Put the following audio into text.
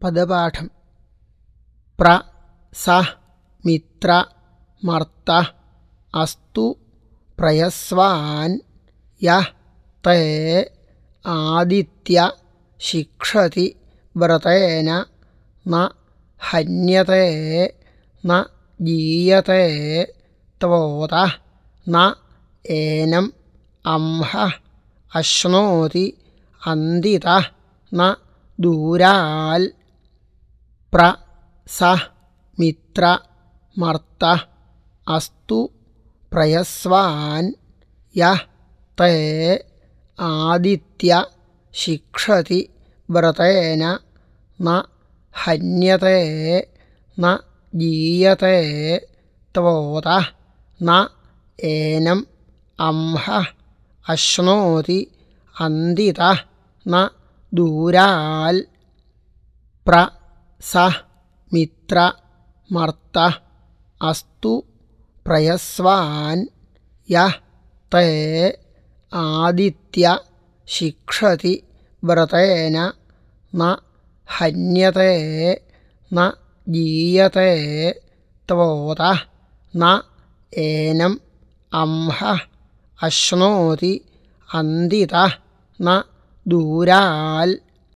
പദപാഠം. പ്ര സ മിത്ര മർത്ത അസ്തു പ്രയസ്വാൻ യ തേ ആദിത്യ ശിക്ഷതി വ്രതേന ന ഹന്യത്തെ ന ജീയത്തെ ത്വോത ന ഏനം അംഹ അശ്നോതി അന്തിത ന ദൂരാൽ പ്ര സ മിത്ര മർത്ത അസ്തു പ്രയസ്വാൻ യ തേ ആദിത്യ ശിക്ഷതി വ്രതേന ന ഹന്യതേ ന ഗീയതേ ത്വോത ന ഏനം അംഹ അശ്നോതി അന്തിത ന ദൂരാൽ പ്ര സ മിത്ര മർത്ത അസ്തു പ്രയസ്വാൻ യ തേ ആദിത്യ ശിക്ഷതി വ്രതേന ന ഹന്യത്തെ ന ജീയത്തെ ത്വോത ന ഏനം അംഹ അശ്നോതി അന്തിത ന ദൂരാൽ